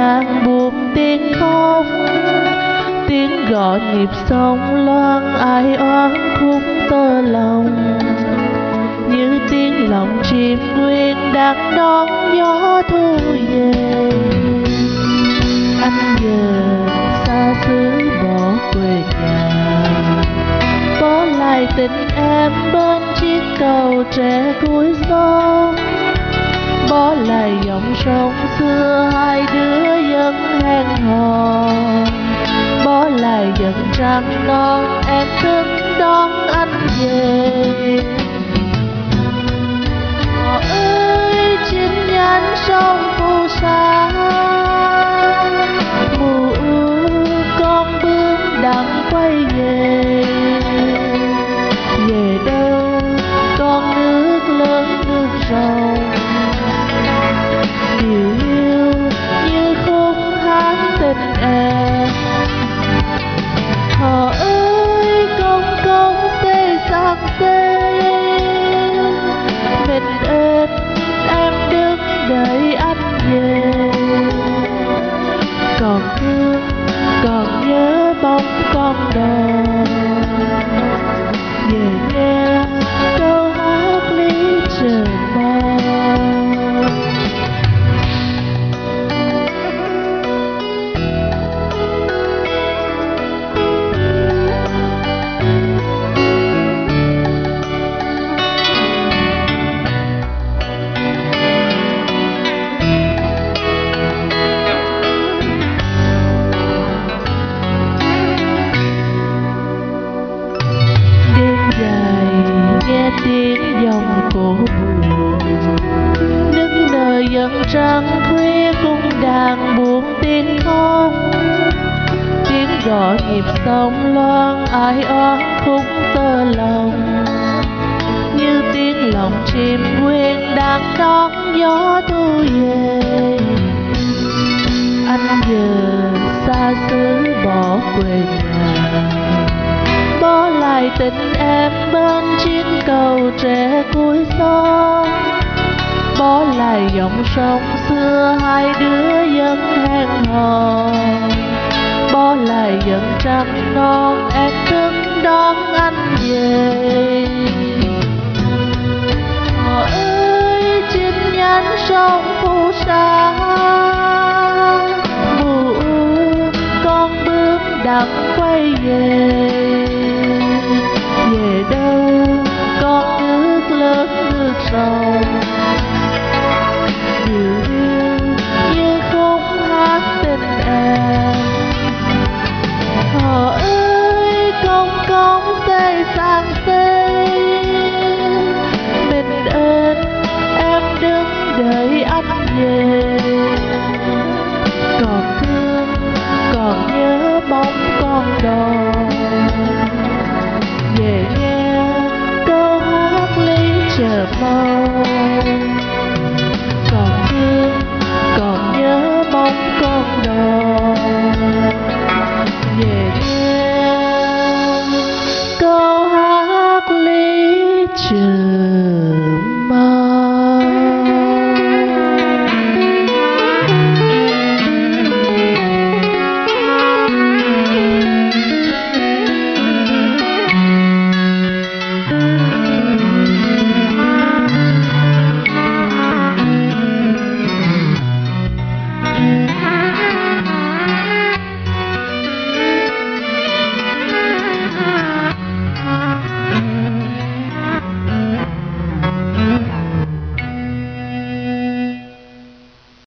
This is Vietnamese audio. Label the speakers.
Speaker 1: ràng buộc tiếng khóc tiếng gõ nhịp sông loan ai oán khúc tơ lòng. Như tiếng lòng chim quyên đang đón gió thu về. Anh giờ xa xứ bỏ quê nhà. Có lại tình em bên chiếc cầu trẻ cuối gió bỏ lại dòng sông xưa hai đứa vẫn hẹn hò. Bỏ lại giận trăng non em thương phố buồn. Đứng đời dần trăng khuya cung đàn buồn tin không. Tiếng gõ nhịp sông loan ai oán khúc tơ lòng. Như tiếng lòng chim quên đang đón gió thu về. Anh giờ xa xứ bỏ quê lại tình em bên chiếc cầu tre cuối sông bỏ lại dòng sông xưa hai đứa vẫn hẹn hò. Bỏ lại dần trăng non em thức đón anh về. Họ ơi, trên nhánh sông phù sa nước